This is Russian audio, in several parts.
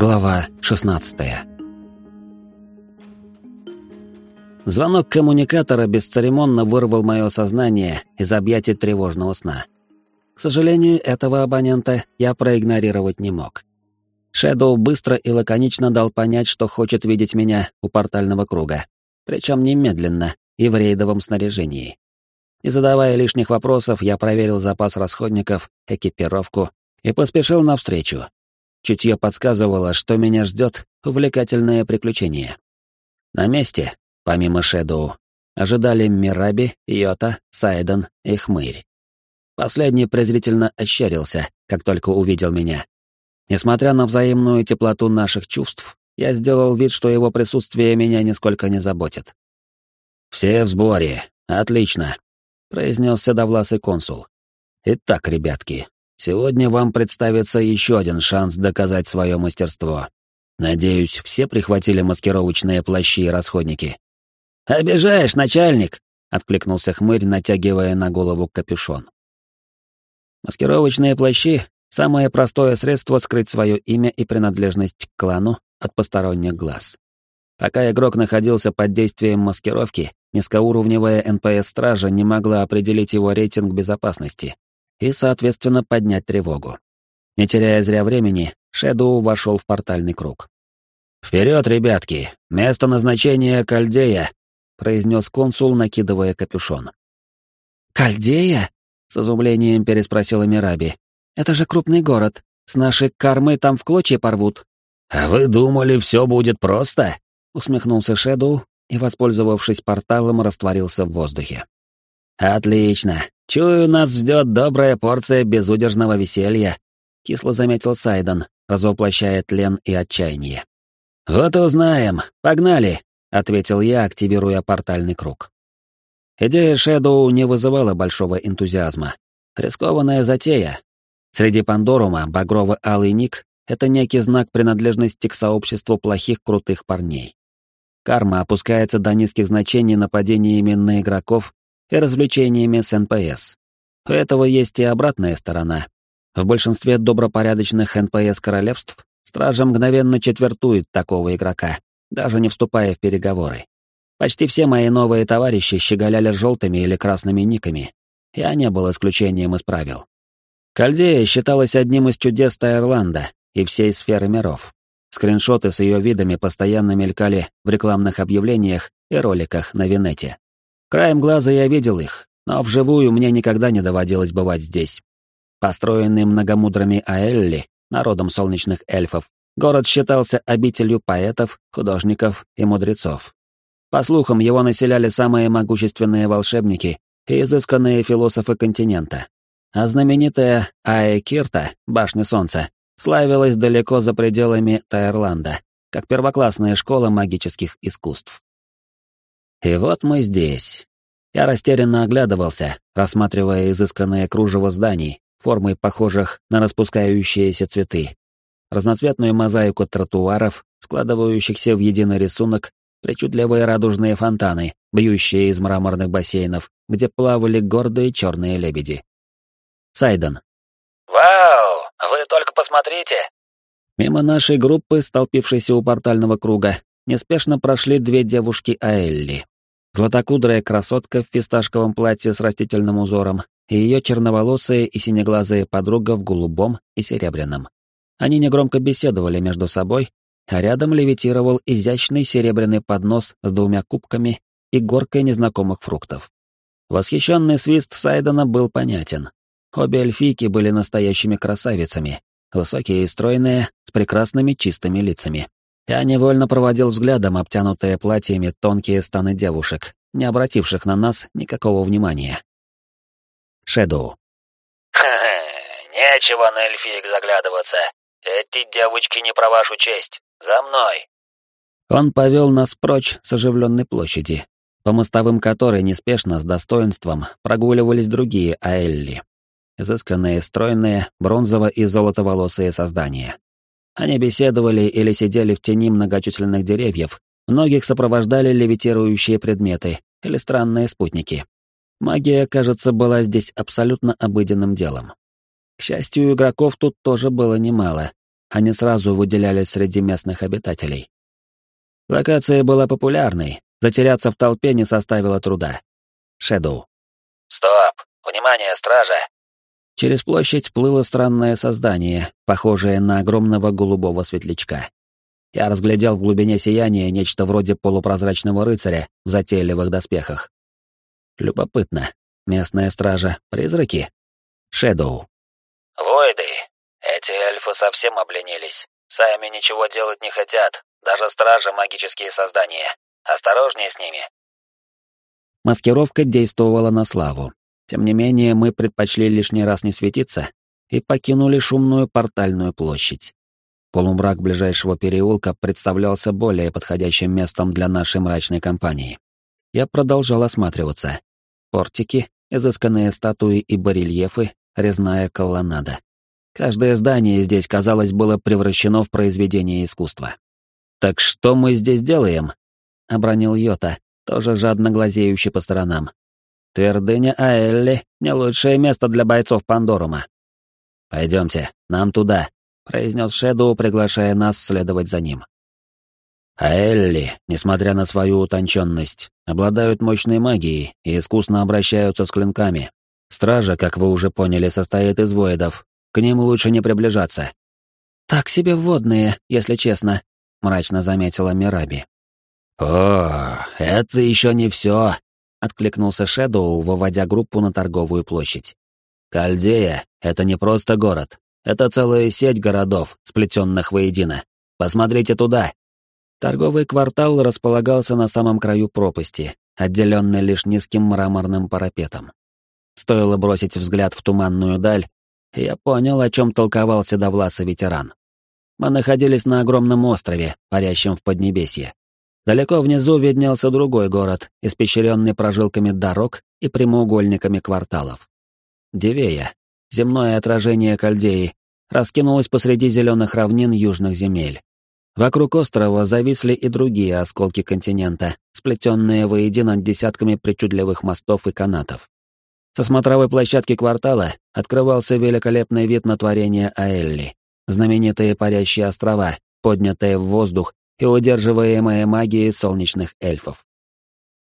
Глава 16 Звонок коммуникатора бесцеремонно вырвал мое сознание из объятий тревожного сна. К сожалению, этого абонента я проигнорировать не мог. Шэдоу быстро и лаконично дал понять, что хочет видеть меня у портального круга, причем немедленно и в рейдовом снаряжении. Не задавая лишних вопросов, я проверил запас расходников, экипировку и поспешил навстречу. Чутье подсказывало, что меня ждет увлекательное приключение. На месте Помимо Шэдоу, ожидали Мираби, Йота, Сайден и Хмырь. Последний презрительно ощерился, как только увидел меня. Несмотря на взаимную теплоту наших чувств, я сделал вид, что его присутствие меня нисколько не заботит. «Все в сборе. Отлично», — произнес седовласый консул. «Итак, ребятки, сегодня вам представится еще один шанс доказать свое мастерство. Надеюсь, все прихватили маскировочные плащи и расходники. «Обижаешь, начальник!» — откликнулся хмырь, натягивая на голову капюшон. Маскировочные плащи — самое простое средство скрыть свое имя и принадлежность к клану от посторонних глаз. Пока игрок находился под действием маскировки, низкоуровневая НПС-стража не могла определить его рейтинг безопасности и, соответственно, поднять тревогу. Не теряя зря времени, Шэдоу вошел в портальный круг. «Вперед, ребятки! Место назначения — Кальдея!» произнес консул, накидывая капюшон. «Кальдея?» — с изумлением переспросила Мираби. «Это же крупный город. С нашей кармы там в клочья порвут». «А вы думали, все будет просто?» — усмехнулся Шэдоу и, воспользовавшись порталом, растворился в воздухе. «Отлично. Чую, нас ждет добрая порция безудержного веселья», — кисло заметил Сайден, разоплощая тлен и отчаяние. «Вот и узнаем. Погнали!» — ответил я, активируя портальный круг. Идея Шэдоу не вызывала большого энтузиазма. Рискованная затея. Среди Пандорума багрово-алый ник — это некий знак принадлежности к сообществу плохих крутых парней. Карма опускается до низких значений нападениями на игроков и развлечениями с НПС. У этого есть и обратная сторона. В большинстве добропорядочных НПС-королевств стража мгновенно четвертует такого игрока даже не вступая в переговоры. Почти все мои новые товарищи щеголяли желтыми или красными никами. Я не был исключением из правил. Кальдея считалась одним из чудес Таирланда и всей сферы миров. Скриншоты с ее видами постоянно мелькали в рекламных объявлениях и роликах на Винете. Краем глаза я видел их, но вживую мне никогда не доводилось бывать здесь. Построенный многомудрыми Аэлли, народом солнечных эльфов, Город считался обителью поэтов, художников и мудрецов. По слухам, его населяли самые могущественные волшебники и изысканные философы континента. А знаменитая Аэ-Кирта, Башня Солнца, славилась далеко за пределами Таирланда, как первоклассная школа магических искусств. И вот мы здесь. Я растерянно оглядывался, рассматривая изысканное кружево зданий, формой похожих на распускающиеся цветы, разноцветную мозаику тротуаров, складывающихся в единый рисунок, причудливые радужные фонтаны, бьющие из мраморных бассейнов, где плавали гордые черные лебеди. Сайден. «Вау! Вы только посмотрите!» Мимо нашей группы, столпившейся у портального круга, неспешно прошли две девушки Аэлли. Златокудрая красотка в фисташковом платье с растительным узором и ее черноволосая и синеглазая подруга в голубом и серебряном. Они негромко беседовали между собой, а рядом левитировал изящный серебряный поднос с двумя кубками и горкой незнакомых фруктов. Восхищенный свист Сайдена был понятен. Обе эльфийки были настоящими красавицами, высокие и стройные, с прекрасными чистыми лицами. Я невольно проводил взглядом обтянутые платьями тонкие станы девушек, не обративших на нас никакого внимания. Шэдоу. «Ха-ха, нечего на эльфиек заглядываться. «Эти девочки не про вашу честь. За мной!» Он повел нас прочь с оживленной площади, по мостовым которой неспешно, с достоинством, прогуливались другие Аэлли. Изысканные, стройные, бронзово- и золотоволосые создания. Они беседовали или сидели в тени многочисленных деревьев, многих сопровождали левитирующие предметы или странные спутники. Магия, кажется, была здесь абсолютно обыденным делом. К счастью, игроков тут тоже было немало, они сразу выделялись среди местных обитателей. Локация была популярной, затеряться в толпе не составило труда. Шэдоу. «Стоп! Внимание, стража!» Через площадь плыло странное создание, похожее на огромного голубого светлячка. Я разглядел в глубине сияния нечто вроде полупрозрачного рыцаря в затейливых доспехах. Любопытно. Местная стража — призраки? Шэдоу. «Войды! Эти эльфы совсем обленились. Сами ничего делать не хотят. Даже стражи — магические создания. Осторожнее с ними!» Маскировка действовала на славу. Тем не менее, мы предпочли лишний раз не светиться и покинули шумную портальную площадь. Полумрак ближайшего переулка представлялся более подходящим местом для нашей мрачной компании. Я продолжал осматриваться. Портики, изысканные статуи и барельефы, резная колоннада. Каждое здание здесь, казалось, было превращено в произведение искусства. «Так что мы здесь делаем?» — обронил Йота, тоже жадно глазеющий по сторонам. «Твердыня Аэлли — не лучшее место для бойцов Пандорума». «Пойдемте, нам туда», произнес Шэдоу, приглашая нас следовать за ним. А Элли, несмотря на свою утонченность, обладают мощной магией и искусно обращаются с клинками. Стража, как вы уже поняли, состоит из воидов. К ним лучше не приближаться. «Так себе водные, если честно», — мрачно заметила Мираби. «О, это еще не все», — откликнулся Шэдоу, выводя группу на торговую площадь. «Кальдея — это не просто город. Это целая сеть городов, сплетенных воедино. Посмотрите туда. Торговый квартал располагался на самом краю пропасти, отделенный лишь низким мраморным парапетом. Стоило бросить взгляд в туманную даль, я понял, о чем толковал седовласый ветеран. Мы находились на огромном острове, парящем в Поднебесье. Далеко внизу виднелся другой город, испещренный прожилками дорог и прямоугольниками кварталов. Дивея, земное отражение Кальдеи, раскинулось посреди зеленых равнин южных земель. Вокруг острова зависли и другие осколки континента, сплетенные воедино десятками причудливых мостов и канатов. Со смотровой площадки квартала открывался великолепный вид на творение Аэлли, знаменитые парящие острова, поднятые в воздух и удерживаемые магией солнечных эльфов.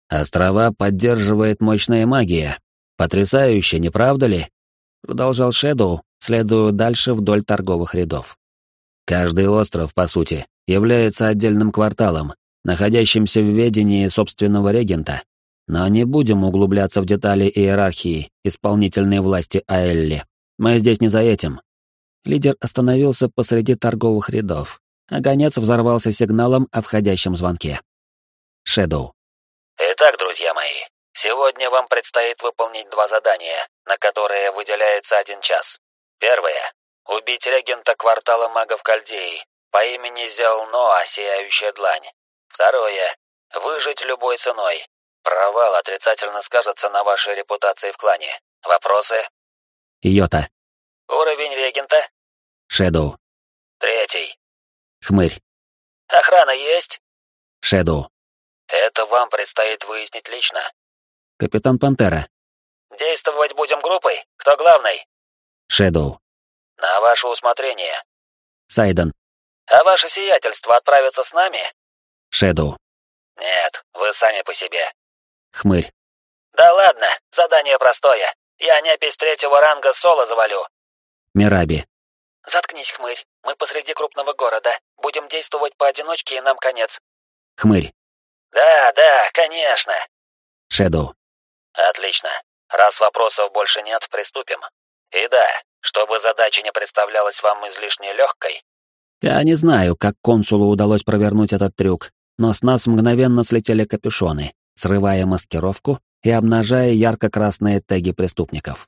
«Острова поддерживает мощная магия. Потрясающе, не правда ли?» Продолжал Шэдоу, следуя дальше вдоль торговых рядов. Каждый остров, по сути, является отдельным кварталом, находящимся в ведении собственного регента. Но не будем углубляться в детали иерархии исполнительной власти Аэлли. Мы здесь не за этим. Лидер остановился посреди торговых рядов, а гонец взорвался сигналом о входящем звонке. Шэдоу. «Итак, друзья мои, сегодня вам предстоит выполнить два задания, на которые выделяется один час. Первое. Убить регента квартала магов Кальдеи по имени Зелноа, Сияющая Длань. Второе. Выжить любой ценой. Провал отрицательно скажется на вашей репутации в клане. Вопросы? Йота. Уровень регента? Шэдоу. Третий. Хмырь. Охрана есть? Шэдоу. Это вам предстоит выяснить лично. Капитан Пантера. Действовать будем группой? Кто главный? Шэдоу. На ваше усмотрение. Сайден. А ваше сиятельство отправится с нами? Шэдоу. Нет, вы сами по себе. Хмырь. Да ладно, задание простое. Я непись третьего ранга соло завалю. Мираби. Заткнись, хмырь. Мы посреди крупного города. Будем действовать поодиночке, и нам конец. Хмырь. Да, да, конечно. Шэдоу. Отлично. Раз вопросов больше нет, приступим. И да, чтобы задача не представлялась вам излишне легкой. Я не знаю, как консулу удалось провернуть этот трюк, но с нас мгновенно слетели капюшоны, срывая маскировку и обнажая ярко-красные теги преступников.